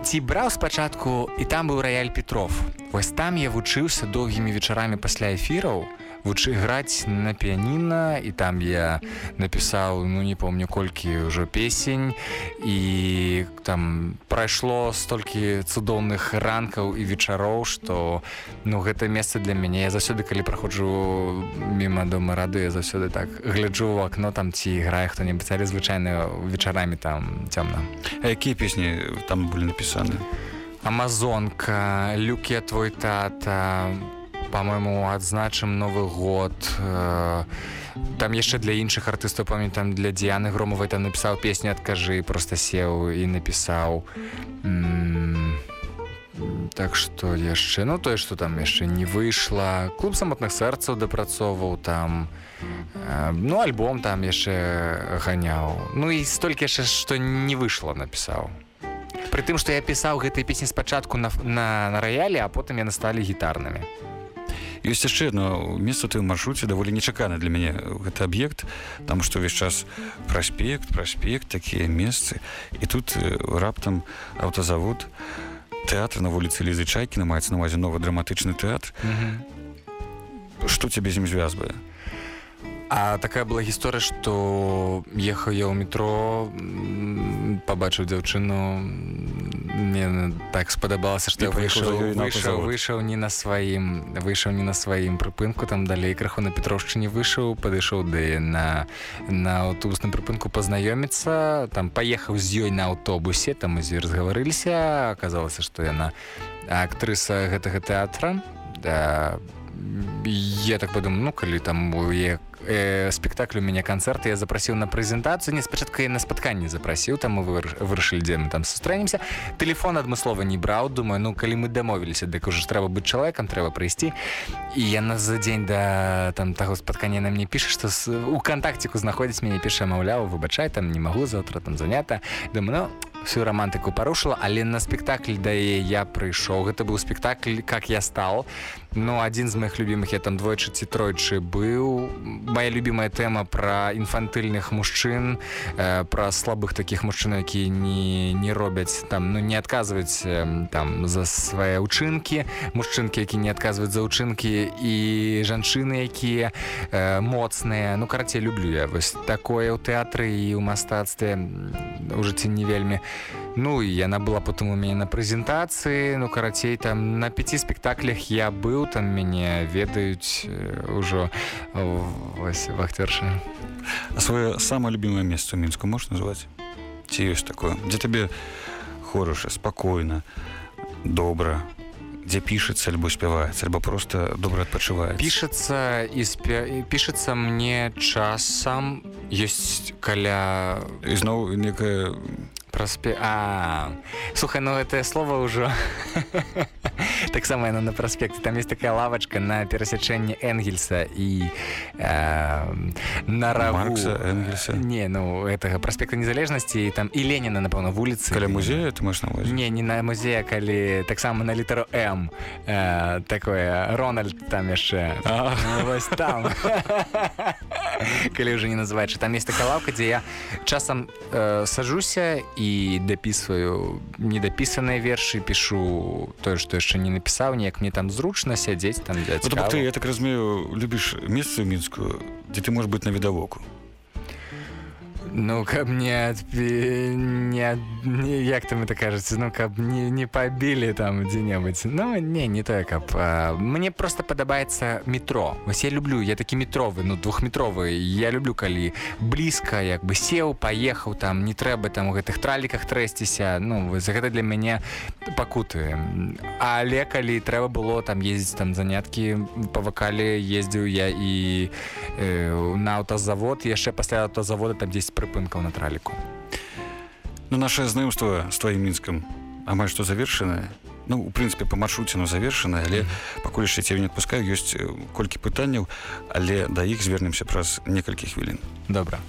[SPEAKER 3] Ці браў спачатку і там быў раяль Петров. Вось там я вучыўся доўгімі вечарамі пасля эфіраў вучы граць на піяніна і там я напісаў ну не помню колькі ўжо песень. І там прайшло столькі цудоўных ранкаў і вечароў што ну гэта месца для мяне. Я заўсёды калі праходжу міма дома рады я заўсёды так гляджу ў акно там ці грае хто-небудзь але звычайна вечарамі там цёмна.
[SPEAKER 2] Якія песні там былі напісаны
[SPEAKER 3] Амазонка, Люке твой тата, по-моему, адзначым Новы год. Э, Там яшчэ для іншых артыстаў памятаю там для Діяны Громавай там напісаў песню адкажы, проста сеў і напісаў. Так што яшчэ ну тое, што там яшчэ не выйшла. Клуб самотных сэрцаў дапрацоўваў там. Э, Ну альбом там яшчэ ганяў. Ну і столькі яшчэ што не выйшла напісаў. Пры тым, што я пісаў гэтай песні спачатку на, на, на раяле, а потым яны сталі гітарнымі.
[SPEAKER 2] Ёсць яшчэ одно месца тваім маршруце даволі нечакана для мяне гэта аб'ект там што ўвесь час праспект праспект такія месцы і тут э, раптам аўтазавод тэатр на вуліцы лізы чайкіна маецца на увазе новы драматычны тэатр што цябе з ім звязвае
[SPEAKER 3] А такая была гісторыя, што ехаў я ў метро, пабачыў дзяўчыну, мне так спадабалася, што выйшаў, выйшаў, выйшаў не на сваім, выйшаў не на сваім прыпынку, там далей крыху на Петровшчыне выйшаў, падышоў да на, на аўтобусным прыпынку пазнаёміцца, там паехаў з ёй на аўтобусе, там з ёй разгаварыліся, аказалася, што яна актрыса гэтага тэатра. Да, я так падумаю ну калі там у е э, спектакль у мяне канцэрт я запрасіў на прэзентацыю не спачатку я на спатканне запрасіў там мы выр- вырашылі дзе мы там сустрэнемся телефон адмыслова не браў думаю ну калі мы дамовіліся дык уже ж трэба быць чалавекам трэба прыйсці і яна за дзень да там таго спаткання на мне піша што с- у кантакціку знаходзіць мяне піша маўляў выбачай там не магу заўтра там занята думаю ну всю романтыку парушыла але на спектакль да яе я прыйшоў. Гэта быў спектакль как я стал ну адзін з моих любимых я там двойчы ці тройчы быў. Моя любимая тэма про інфантыльных мужчын э, про слабых таких мужчын якія не не робяць там ну не адказваць э, там за свае ўчынкі. Мужчынкі які не адказваюць за ўчынкі і жанчыны якія э, моцныя. Ну карацей люблю я вось такое ў тэатры і ў мастацтве у жыцці не вельмі Ну і яна была потым у мяне на прэзентацыі ну карацей там на пяці спектаклях я быў там мяне ведаюць э, ўжо о, вось вахтерша
[SPEAKER 2] А свое самое любимое место в Минску можешь назвать? Ці ёсць такое, дзе табе хороша, спакойна, добра, дзе пішацца альбо спяваецца, альбо просто добра адпачываецца.
[SPEAKER 3] Пишется и спя... пишется мне часам есть каля
[SPEAKER 2] ізноў некая
[SPEAKER 3] проспе а слухай ну это слово уже так само оно на проспекте там есть такая лавочка на перасячэнні энгельса и э, на
[SPEAKER 2] Маркса, Энгельса.
[SPEAKER 3] не ну этого проспекта незалежности и там и ленина напэўна вулицы
[SPEAKER 2] каля музея ты можаш на увазе?
[SPEAKER 3] не не на музея калі таксама на літару м. Э, такое рональд там яшчэ. Ну, вось там. Калі уже не называешь там есть такая лавка дзе я часам э, сажуся і дапісваю недапісаныя вершы пишу тое што яшчэ не напісаў неяк мне там зручна сядзець там для
[SPEAKER 2] Ну, бок ты, я так разумею, любіш месца ў мінску, дзе ты можаш быць на відавоку.
[SPEAKER 3] Ну, каб не, адпі- не, ад- не як там это кажется, ну, каб не, не побили там где-нибудь. Ну, не, не то, каб. А, мне просто падабаецца метро. Вось я люблю, я такі метровы, ну, двухметровы. Я люблю, калі блізка, як бы сеў, паехаў там, не трэба там у гэтых траліках трэсціся. Ну, вось гэта для мяне пакуты. Але калі трэба было там ездзіць там заняткі па вакале ездзіў я і э, на аўтазавод яшчэ пасля аўтазавода там 10 прыпынкаў на траліку
[SPEAKER 2] Ну, наше знаёмство з тваім мінскам амаль што завершанае. Ну, у прынцыпе, па маршруце ну, завершанае, але пакуль яшчэ цябе не адпускаю, ёсць э, колькі пытанняў, але да іх звернемся праз некалькі хвілін.
[SPEAKER 3] добра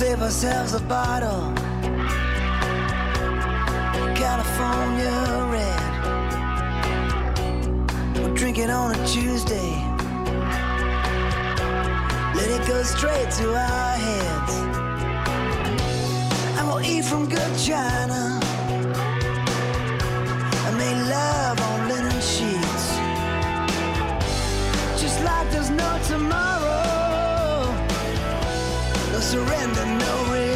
[SPEAKER 4] save ourselves a bottle. California red. We'll drink it on a Tuesday. Let it go straight to our heads. And we'll eat from good china. And make love on linen sheets. Just like there's no tomorrow. No surrender, no.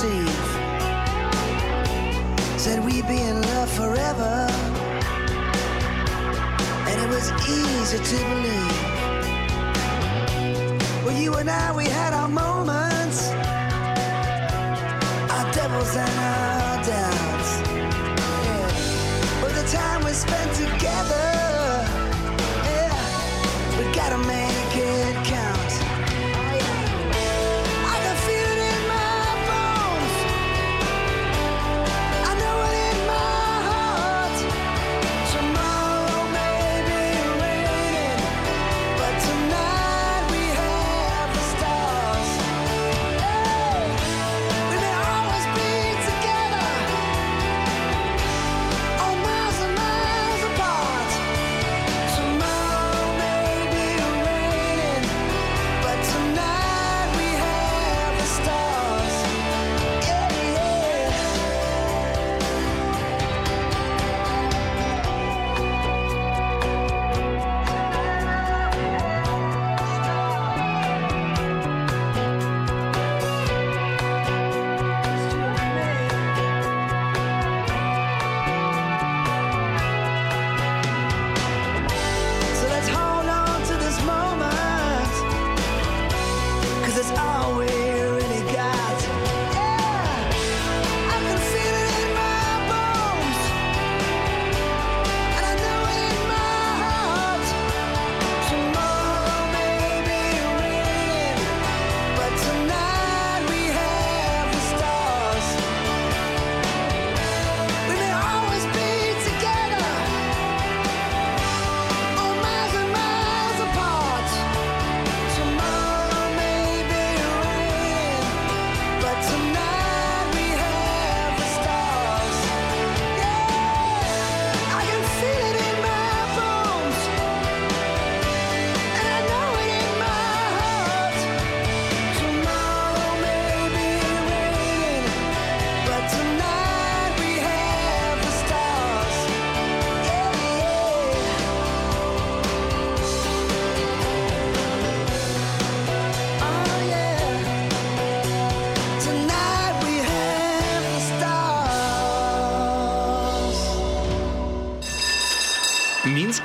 [SPEAKER 4] Deceive. Said we'd be in love forever. And it was easy to believe.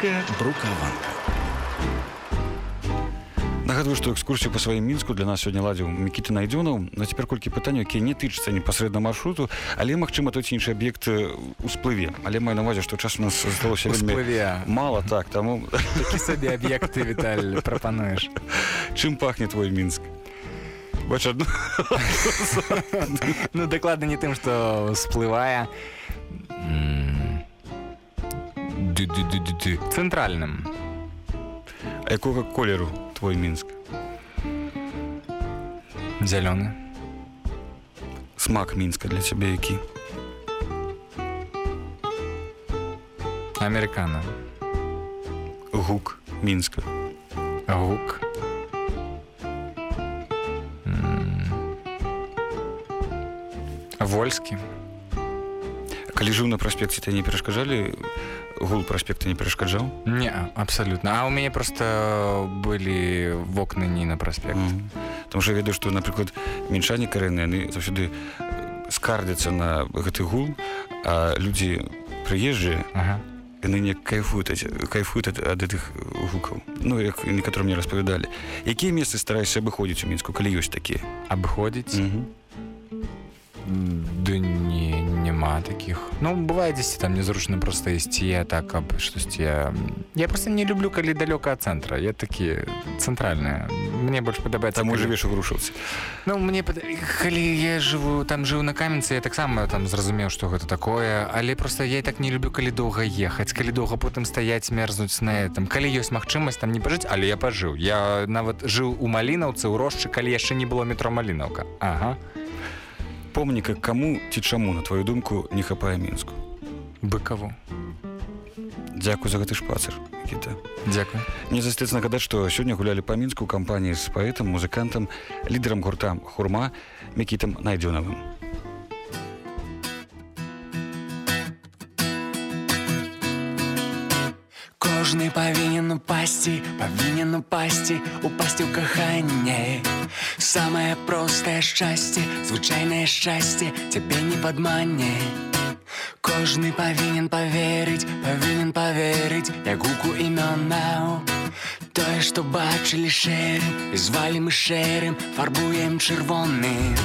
[SPEAKER 1] Мінская брукаванка
[SPEAKER 2] Нагадваю, што экскурсію па сваім мінску для нас сёння ладзіў Мікіты Найдзёнаў. На цяпер колькі пытанняў, якія не тычацца непасрэдна маршруту, але магчыма той ці іншы аб'ект э, усплыве. Але маю на увазе, што час у нас здалося вельмі мала так, таму
[SPEAKER 3] сабе аб'екты Віталь прапануеш
[SPEAKER 2] чым пахне твой мінск. Бач адну
[SPEAKER 3] Ну дакладна не тым што ды-ды-ды-ды-ды. Цэнтральным
[SPEAKER 2] А якога колеру твой мінск.
[SPEAKER 3] зялёны
[SPEAKER 2] Смак мінска для цябе які.
[SPEAKER 3] амерыкана
[SPEAKER 2] Гук мінска.
[SPEAKER 3] гук М, вольскі
[SPEAKER 2] Калі жыў на праспекце, ты не перашкаджалі гул праспекта не перашкаджаў.
[SPEAKER 3] не абсалютна а у мяне просто былі вокны не на праспект
[SPEAKER 2] Мгм. Таму што я ведаю, што напрыклад мінчане карэнныя яны заўсёды скардзяцца на гэты гул, а людзі прыезджыя
[SPEAKER 3] ага.
[SPEAKER 2] яны не кайфуюць ад- кайфуюць ад, ад гэтых гукаў ну як некаторы мне распавядалі якія месцы стараешся абыходзіць у мінску калі ёсць такія
[SPEAKER 3] абыходзіць
[SPEAKER 2] mm -hmm.
[SPEAKER 3] Да не, няма таких. Ну, здесь там незручно просто ісці, а так, аб штосьці. Я... я просто не люблю, калі далёка ад цэнтра. Я такі цэнтральная. Мне больш падабаецца. калі-
[SPEAKER 2] жывеш у грушаўцы
[SPEAKER 3] Ну, мне пад... калі я жыву там жыў на каменцы, я таксама там зразумеў, што гэта такое, але просто я так не люблю, калі доўга ехаць, калі доўга потым стаяць, мерзнуць на этом. Калі ёсць магчымасць там не пажыць, але я пажыў. Я нават жыў у малінаўцы ў рошчы, калі яшчэ не было метро малінаўка. Ага.
[SPEAKER 2] Помніка каму ці чаму на твою думку не хапае мінску
[SPEAKER 3] Быкаву.
[SPEAKER 2] Дзякуй за гэты шпацыр Кіта.
[SPEAKER 3] Дзякуй.
[SPEAKER 2] Не застаецца нагадаць, што сёння гулялі па мінску кампаніі з паэтам, музыкантам, лідарам гурта хурма мікітам найдзёнавым.
[SPEAKER 5] Кожны павінен упасці, павінен упасці, упасці ў каханне. Самае простае шчасце, звычайнае шчасце цябе не падманне. Кожны павінен паверыць, павінен паверыць, як гуку імёнаў. Тое, што бачылі шэрым, і звалі мы шэрым, фарбуем чырвоным.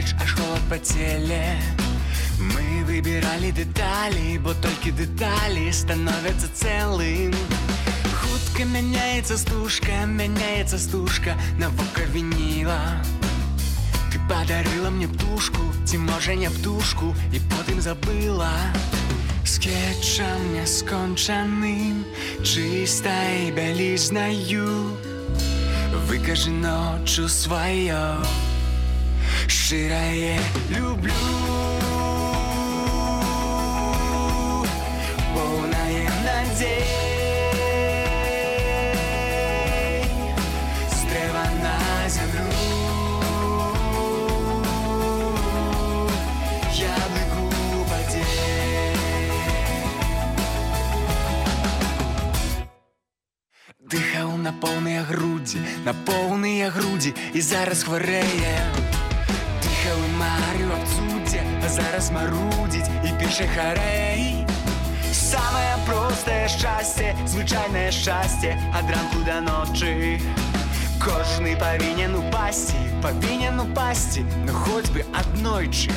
[SPEAKER 5] Далеч, аж холод по теле. Мы выбирали детали, бо толькі деталі становятся целым. Хутка мяняецца стужка, мяняецца стужка на вока вініла. Ты подарила мне птушку, ці можа не птушку, і потым забыла. Скетчам няскончаным, чыстай бялізнаю. Выкажи ночью свое Широе люблю Полное надей С древа на землю Я бегу Дыхаў на поўныя грудзі, на поўныя грудзі і зараз хварэе. Дыхаў і марыў аб цудзе, а зараз марудзіць і піша харэй. Самае простае шчасце, звычайнае шчасце ад ранку да ночы. Кожны павінен упасці, павінен упасці, ну хоць бы аднойчы.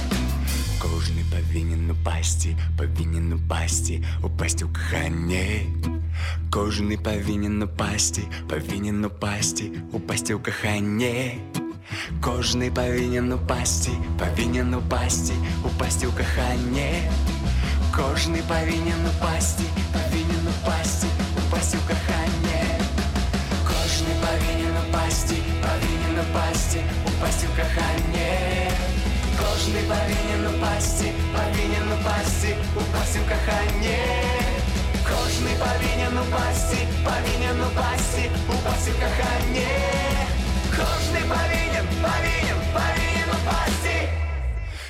[SPEAKER 5] Кожны павінен упасці, павінен упасці, упасці ў каханне. Кожны павінен упасці, павінен упасці, упасці ў каханне. Кожны павінен упасці, павінен упасці, упасці ў каханне. Кожны павінен упасці, павінен упасці, упасці ў каханне. Кожны павінен упасці, павінен упасці, упасці ў каханне. Кожны павінен упасці, павінен упасці, упасці ў каханне. Кожны павінен упасці, павінен упасці, упасці ў каханне. Кожны павінен, павінен, павінен упасці.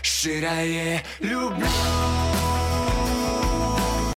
[SPEAKER 5] Шчырае люблю.